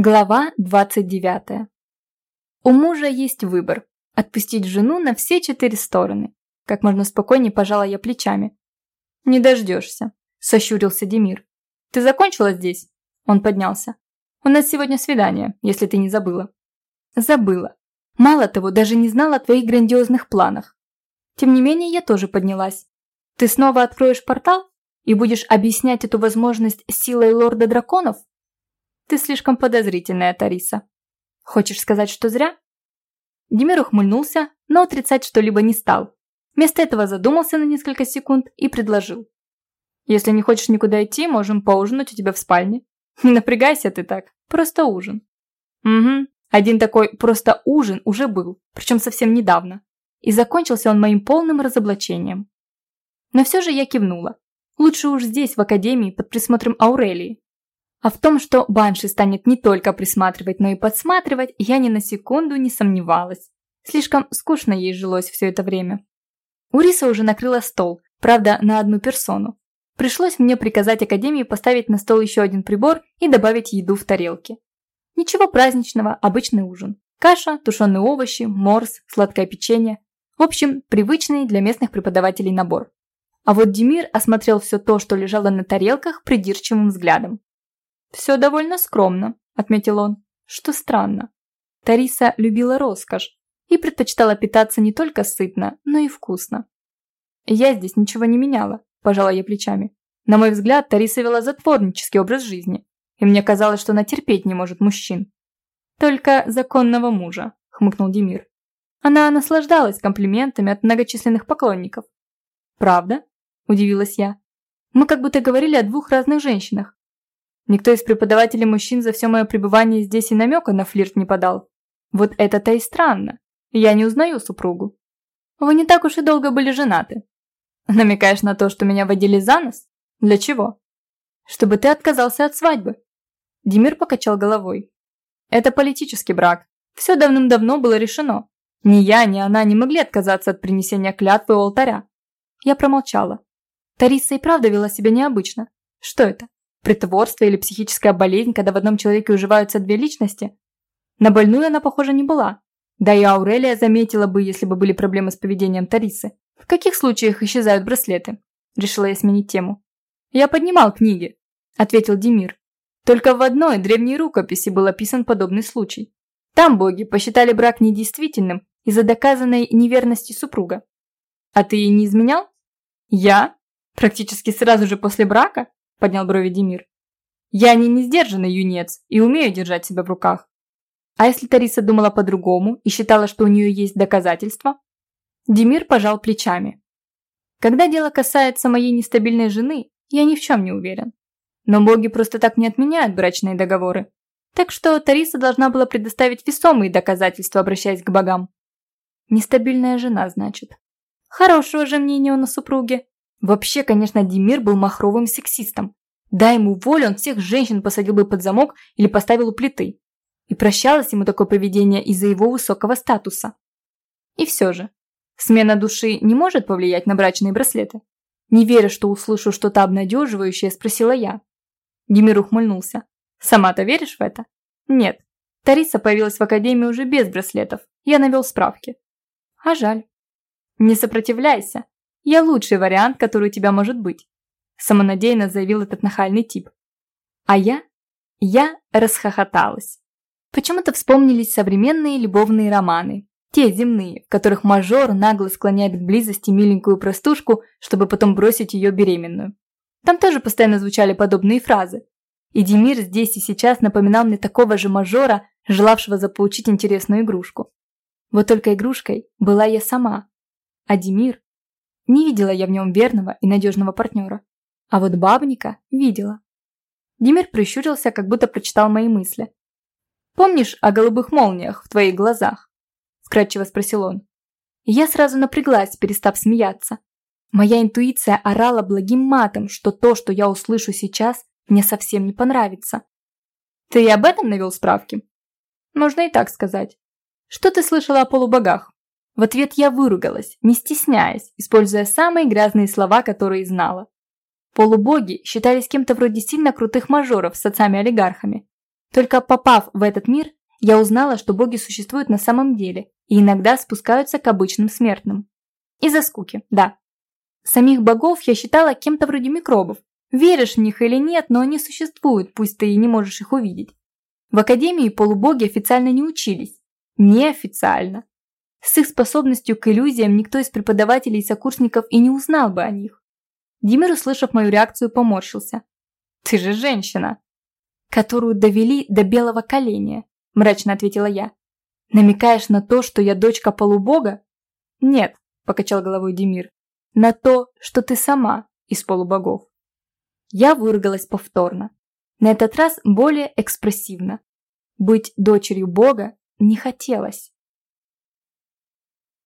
Глава 29. У мужа есть выбор – отпустить жену на все четыре стороны. Как можно спокойнее пожала я плечами. «Не дождешься», – сощурился Демир. «Ты закончила здесь?» Он поднялся. «У нас сегодня свидание, если ты не забыла». «Забыла. Мало того, даже не знала о твоих грандиозных планах. Тем не менее, я тоже поднялась. Ты снова откроешь портал и будешь объяснять эту возможность силой лорда драконов?» Ты слишком подозрительная, Тариса. Хочешь сказать, что зря? Демир ухмыльнулся, но отрицать что-либо не стал. Вместо этого задумался на несколько секунд и предложил. Если не хочешь никуда идти, можем поужинать у тебя в спальне. Не напрягайся ты так, просто ужин. Угу, один такой просто ужин уже был, причем совсем недавно. И закончился он моим полным разоблачением. Но все же я кивнула. Лучше уж здесь, в академии, под присмотром Аурелии. А в том, что Банши станет не только присматривать, но и подсматривать, я ни на секунду не сомневалась. Слишком скучно ей жилось все это время. Уриса уже накрыла стол, правда, на одну персону. Пришлось мне приказать Академии поставить на стол еще один прибор и добавить еду в тарелки. Ничего праздничного, обычный ужин. Каша, тушеные овощи, морс, сладкое печенье. В общем, привычный для местных преподавателей набор. А вот Демир осмотрел все то, что лежало на тарелках, придирчивым взглядом. «Все довольно скромно», – отметил он, – что странно. Тариса любила роскошь и предпочитала питаться не только сытно, но и вкусно. «Я здесь ничего не меняла», – пожала я плечами. На мой взгляд, Тариса вела затворнический образ жизни, и мне казалось, что она терпеть не может мужчин. «Только законного мужа», – хмыкнул Демир. Она наслаждалась комплиментами от многочисленных поклонников. «Правда?» – удивилась я. «Мы как будто говорили о двух разных женщинах. Никто из преподавателей мужчин за все мое пребывание здесь и намека на флирт не подал. Вот это-то и странно. Я не узнаю супругу. Вы не так уж и долго были женаты. Намекаешь на то, что меня водили за нос? Для чего? Чтобы ты отказался от свадьбы. Демир покачал головой. Это политический брак. Все давным-давно было решено. Ни я, ни она не могли отказаться от принесения клятвы у алтаря. Я промолчала. Тариса и правда вела себя необычно. Что это? Притворство или психическая болезнь, когда в одном человеке уживаются две личности? На больную она, похоже, не была. Да и Аурелия заметила бы, если бы были проблемы с поведением Тарисы. В каких случаях исчезают браслеты? Решила я сменить тему. Я поднимал книги, ответил Демир. Только в одной древней рукописи был описан подобный случай. Там боги посчитали брак недействительным из-за доказанной неверности супруга. А ты не изменял? Я? Практически сразу же после брака? – поднял брови Демир. «Я не несдержанный юнец и умею держать себя в руках. А если Тариса думала по-другому и считала, что у нее есть доказательства?» Демир пожал плечами. «Когда дело касается моей нестабильной жены, я ни в чем не уверен. Но боги просто так не отменяют брачные договоры. Так что Тариса должна была предоставить весомые доказательства, обращаясь к богам. Нестабильная жена, значит. Хорошего же мнения о супруге. Вообще, конечно, Демир был махровым сексистом. Дай ему волю, он всех женщин посадил бы под замок или поставил у плиты. И прощалось ему такое поведение из-за его высокого статуса. И все же, смена души не может повлиять на брачные браслеты? Не веря, что услышу что-то обнадеживающее, спросила я. Демир ухмыльнулся. Сама-то веришь в это? Нет. Тариса появилась в академии уже без браслетов. Я навел справки. А жаль. Не сопротивляйся. Я лучший вариант, который у тебя может быть», самонадеянно заявил этот нахальный тип. А я? Я расхохоталась. Почему-то вспомнились современные любовные романы, те земные, в которых мажор нагло склоняет к близости миленькую простушку, чтобы потом бросить ее беременную. Там тоже постоянно звучали подобные фразы. И Демир здесь и сейчас напоминал мне такого же мажора, желавшего заполучить интересную игрушку. Вот только игрушкой была я сама. А Демир не видела я в нем верного и надежного партнера. А вот бабника видела. Демир прищурился, как будто прочитал мои мысли. «Помнишь о голубых молниях в твоих глазах?» Вкратчиво спросил он. я сразу напряглась, перестав смеяться. Моя интуиция орала благим матом, что то, что я услышу сейчас, мне совсем не понравится. Ты и об этом навел справки? Можно и так сказать. Что ты слышала о полубогах? В ответ я выругалась, не стесняясь, используя самые грязные слова, которые знала. Полубоги считались кем-то вроде сильно крутых мажоров с отцами-олигархами. Только попав в этот мир, я узнала, что боги существуют на самом деле и иногда спускаются к обычным смертным. Из-за скуки, да. Самих богов я считала кем-то вроде микробов. Веришь в них или нет, но они существуют, пусть ты и не можешь их увидеть. В академии полубоги официально не учились. Неофициально. С их способностью к иллюзиям никто из преподавателей и сокурсников и не узнал бы о них. Димир, услышав мою реакцию, поморщился. «Ты же женщина!» «Которую довели до белого коленя», – мрачно ответила я. «Намекаешь на то, что я дочка полубога?» «Нет», – покачал головой Демир. «На то, что ты сама из полубогов». Я выругалась повторно. На этот раз более экспрессивно. Быть дочерью бога не хотелось.